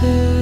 to